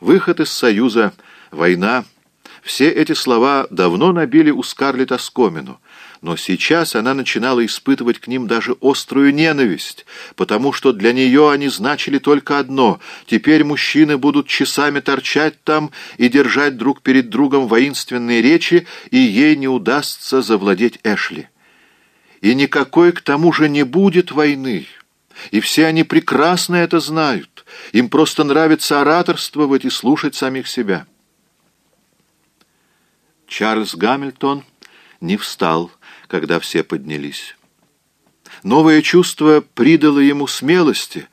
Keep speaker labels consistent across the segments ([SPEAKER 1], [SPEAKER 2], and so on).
[SPEAKER 1] Выход из Союза, война — все эти слова давно набили у Скарлетт оскомину, но сейчас она начинала испытывать к ним даже острую ненависть, потому что для нее они значили только одно — теперь мужчины будут часами торчать там и держать друг перед другом воинственные речи, и ей не удастся завладеть Эшли. И никакой к тому же не будет войны, и все они прекрасно это знают, им просто нравится ораторствовать и слушать самих себя. Чарльз Гамильтон не встал, когда все поднялись. Новое чувство придало ему смелости,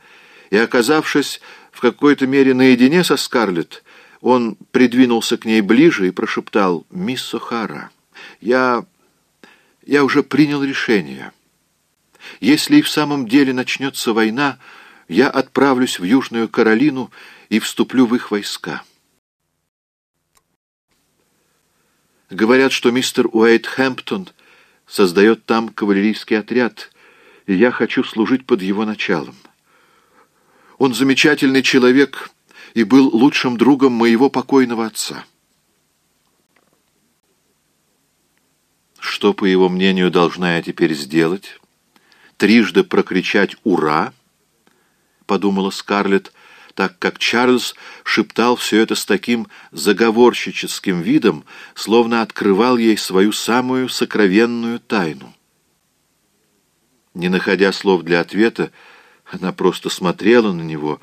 [SPEAKER 1] и, оказавшись в какой-то мере наедине со Скарлетт, он придвинулся к ней ближе и прошептал «Мисс Сохара, я... я уже принял решение. Если и в самом деле начнется война, я отправлюсь в Южную Каролину и вступлю в их войска». Говорят, что мистер Уэйт Хэмптон создает там кавалерийский отряд, и я хочу служить под его началом. Он замечательный человек и был лучшим другом моего покойного отца. Что, по его мнению, должна я теперь сделать? Трижды прокричать «Ура!» — подумала Скарлетт, так как Чарльз шептал все это с таким заговорщическим видом, словно открывал ей свою самую сокровенную тайну. Не находя слов для ответа, она просто смотрела на него,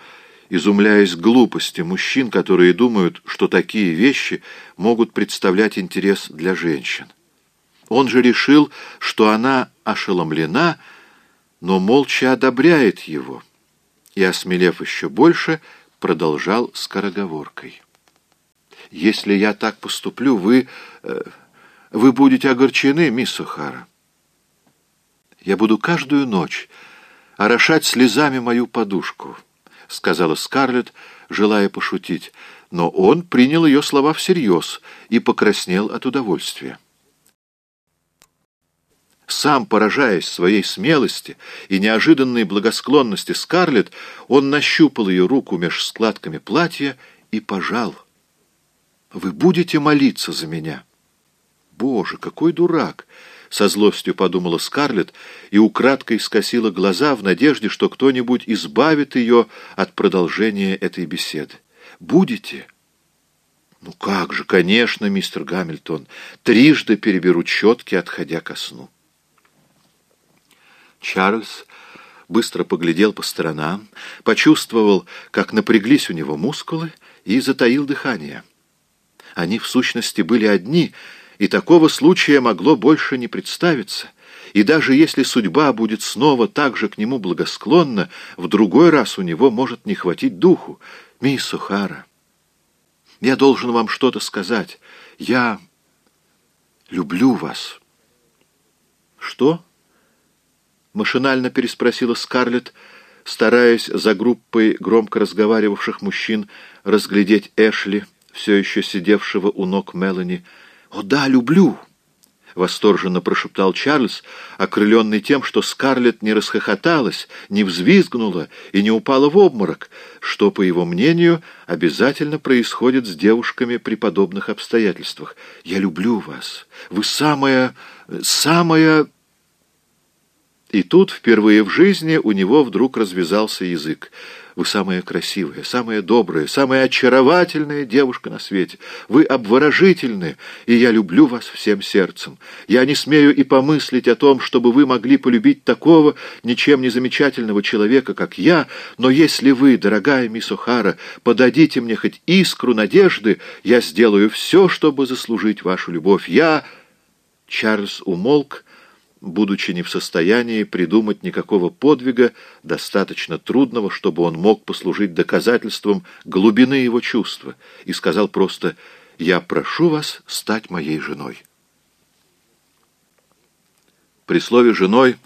[SPEAKER 1] изумляясь глупости мужчин, которые думают, что такие вещи могут представлять интерес для женщин. Он же решил, что она ошеломлена, но молча одобряет его — и, осмелев еще больше, продолжал скороговоркой. «Если я так поступлю, вы... Э, вы будете огорчены, мисс Охара. Я буду каждую ночь орошать слезами мою подушку», — сказала Скарлетт, желая пошутить, но он принял ее слова всерьез и покраснел от удовольствия. Сам поражаясь своей смелости и неожиданной благосклонности Скарлетт, он нащупал ее руку меж складками платья и пожал. «Вы будете молиться за меня?» «Боже, какой дурак!» — со злостью подумала Скарлетт и украдкой скосила глаза в надежде, что кто-нибудь избавит ее от продолжения этой беседы. «Будете?» «Ну как же, конечно, мистер Гамильтон, трижды переберу четки, отходя ко сну». Чарльз быстро поглядел по сторонам, почувствовал, как напряглись у него мускулы, и затаил дыхание. Они, в сущности, были одни, и такого случая могло больше не представиться. И даже если судьба будет снова так же к нему благосклонна, в другой раз у него может не хватить духу. «Мисс Сухара, я должен вам что-то сказать. Я люблю вас». «Что?» Машинально переспросила Скарлетт, стараясь за группой громко разговаривавших мужчин разглядеть Эшли, все еще сидевшего у ног Мелани. «О да, люблю!» — восторженно прошептал Чарльз, окрыленный тем, что Скарлетт не расхохоталась, не взвизгнула и не упала в обморок, что, по его мнению, обязательно происходит с девушками при подобных обстоятельствах. «Я люблю вас. Вы самая... самая...» И тут впервые в жизни у него вдруг развязался язык. Вы самая красивая, самая добрая, самая очаровательная девушка на свете. Вы обворожительны, и я люблю вас всем сердцем. Я не смею и помыслить о том, чтобы вы могли полюбить такого ничем не замечательного человека, как я, но если вы, дорогая мисс О'Хара, подадите мне хоть искру надежды, я сделаю все, чтобы заслужить вашу любовь. Я... Чарльз умолк, будучи не в состоянии придумать никакого подвига, достаточно трудного, чтобы он мог послужить доказательством глубины его чувства, и сказал просто «Я прошу вас стать моей женой». При слове «женой»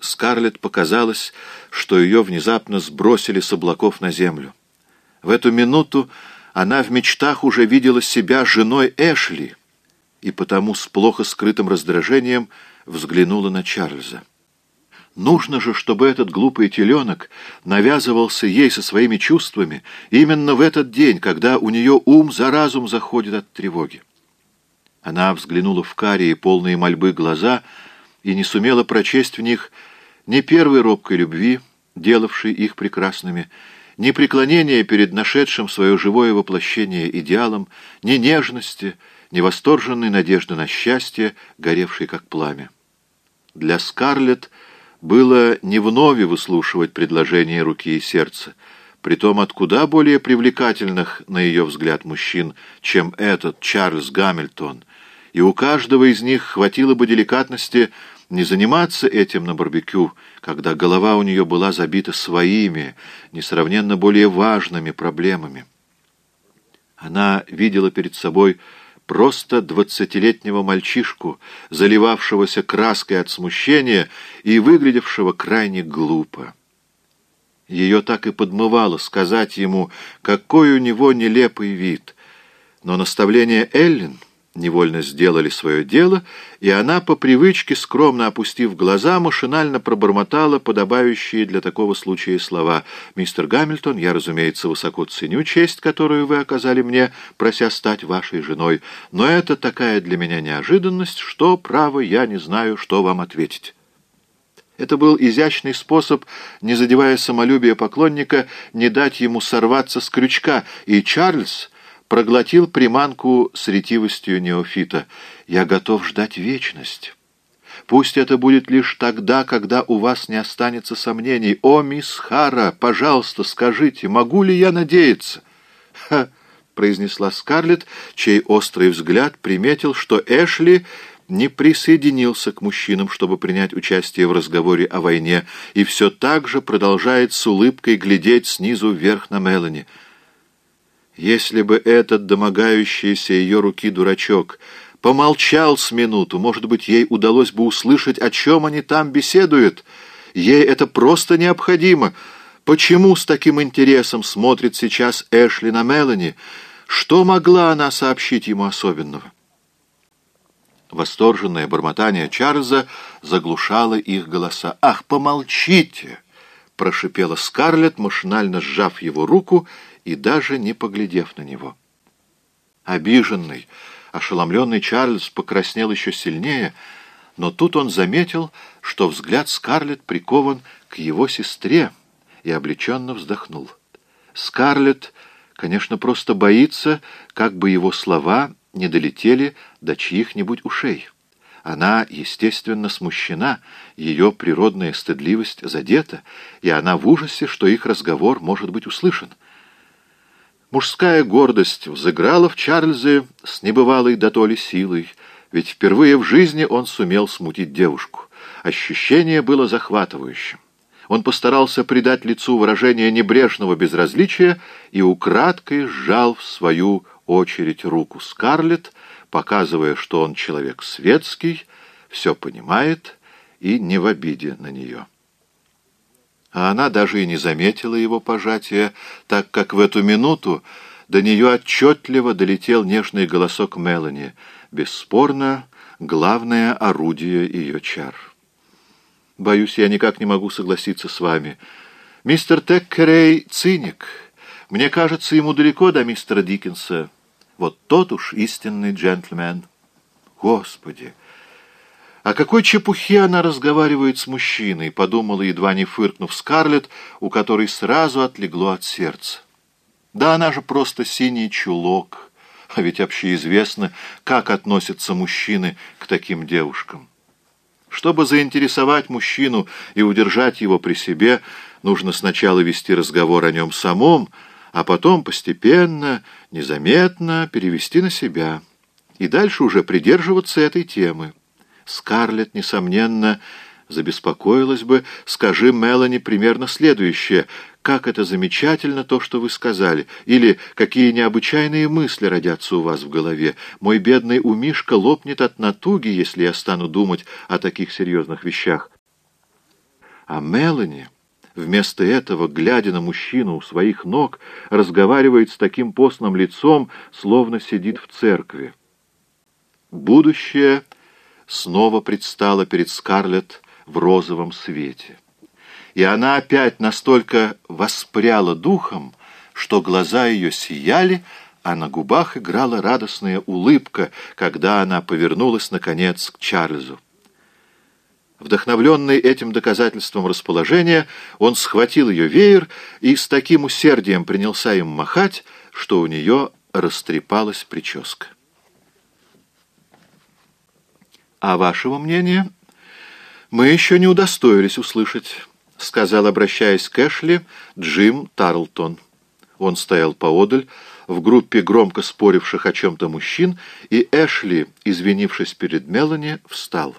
[SPEAKER 1] Скарлетт показалось, что ее внезапно сбросили с облаков на землю. В эту минуту она в мечтах уже видела себя женой Эшли, и потому с плохо скрытым раздражением – взглянула на Чарльза. Нужно же, чтобы этот глупый теленок навязывался ей со своими чувствами именно в этот день, когда у нее ум за разум заходит от тревоги. Она взглянула в карие, полные мольбы глаза, и не сумела прочесть в них ни первой робкой любви, делавшей их прекрасными, ни преклонения перед нашедшим свое живое воплощение идеалом, ни нежности, ни восторженной надежды на счастье, горевшей как пламя. Для Скарлетт было не вновь выслушивать предложение руки и сердца, притом от куда более привлекательных, на ее взгляд, мужчин, чем этот Чарльз Гамильтон, и у каждого из них хватило бы деликатности не заниматься этим на барбекю, когда голова у нее была забита своими, несравненно более важными проблемами. Она видела перед собой просто двадцатилетнего мальчишку, заливавшегося краской от смущения и выглядевшего крайне глупо. Ее так и подмывало сказать ему, какой у него нелепый вид, но наставление Эллен — невольно сделали свое дело, и она, по привычке, скромно опустив глаза, машинально пробормотала подобающие для такого случая слова. «Мистер Гамильтон, я, разумеется, высоко ценю честь, которую вы оказали мне, прося стать вашей женой, но это такая для меня неожиданность, что, право, я не знаю, что вам ответить». Это был изящный способ, не задевая самолюбие поклонника, не дать ему сорваться с крючка, и Чарльз проглотил приманку с ретивостью неофита. «Я готов ждать вечность. Пусть это будет лишь тогда, когда у вас не останется сомнений. О, мисс Хара, пожалуйста, скажите, могу ли я надеяться?» «Ха!» — произнесла Скарлетт, чей острый взгляд приметил, что Эшли не присоединился к мужчинам, чтобы принять участие в разговоре о войне, и все так же продолжает с улыбкой глядеть снизу вверх на Мелани — если бы этот домогающийся ее руки дурачок помолчал с минуту, может быть, ей удалось бы услышать, о чем они там беседуют. Ей это просто необходимо. Почему с таким интересом смотрит сейчас Эшли на Мелани? Что могла она сообщить ему особенного? Восторженное бормотание Чарльза заглушало их голоса. «Ах, помолчите!» — прошипела Скарлетт, машинально сжав его руку и даже не поглядев на него. Обиженный, ошеломленный Чарльз покраснел еще сильнее, но тут он заметил, что взгляд Скарлетт прикован к его сестре, и облегченно вздохнул. Скарлетт, конечно, просто боится, как бы его слова не долетели до чьих-нибудь ушей. Она, естественно, смущена, ее природная стыдливость задета, и она в ужасе, что их разговор может быть услышан. Мужская гордость взыграла в Чарльзе с небывалой дотоле силой, ведь впервые в жизни он сумел смутить девушку. Ощущение было захватывающим. Он постарался придать лицу выражение небрежного безразличия и украдкой сжал в свою очередь руку Скарлетт, показывая, что он человек светский, все понимает и не в обиде на нее а она даже и не заметила его пожатия, так как в эту минуту до нее отчетливо долетел нежный голосок Мелани, бесспорно, главное орудие ее чар. «Боюсь, я никак не могу согласиться с вами. Мистер Теккерей — циник. Мне кажется, ему далеко до мистера Диккенса. Вот тот уж истинный джентльмен. Господи!» О какой чепухе она разговаривает с мужчиной, подумала, едва не фыркнув Скарлетт, у которой сразу отлегло от сердца. Да она же просто синий чулок, а ведь общеизвестно, как относятся мужчины к таким девушкам. Чтобы заинтересовать мужчину и удержать его при себе, нужно сначала вести разговор о нем самом, а потом постепенно, незаметно перевести на себя и дальше уже придерживаться этой темы. Скарлетт, несомненно, забеспокоилась бы, скажи Мелани примерно следующее. «Как это замечательно, то, что вы сказали!» Или «Какие необычайные мысли родятся у вас в голове! Мой бедный умишка лопнет от натуги, если я стану думать о таких серьезных вещах!» А Мелани, вместо этого, глядя на мужчину у своих ног, разговаривает с таким постным лицом, словно сидит в церкви. Будущее снова предстала перед Скарлетт в розовом свете. И она опять настолько воспряла духом, что глаза ее сияли, а на губах играла радостная улыбка, когда она повернулась, наконец, к Чарльзу. Вдохновленный этим доказательством расположения, он схватил ее веер и с таким усердием принялся им махать, что у нее растрепалась прическа. «А вашего мнения мы еще не удостоились услышать», — сказал, обращаясь к Эшли, Джим Тарлтон. Он стоял поодаль, в группе громко споривших о чем-то мужчин, и Эшли, извинившись перед Мелани, встал.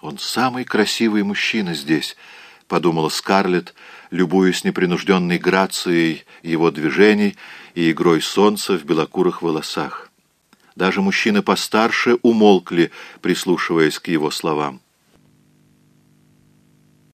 [SPEAKER 1] «Он самый красивый мужчина здесь», — подумала Скарлетт, любуясь непринужденной грацией его движений и игрой солнца в белокурых волосах. Даже мужчины постарше умолкли, прислушиваясь к его словам.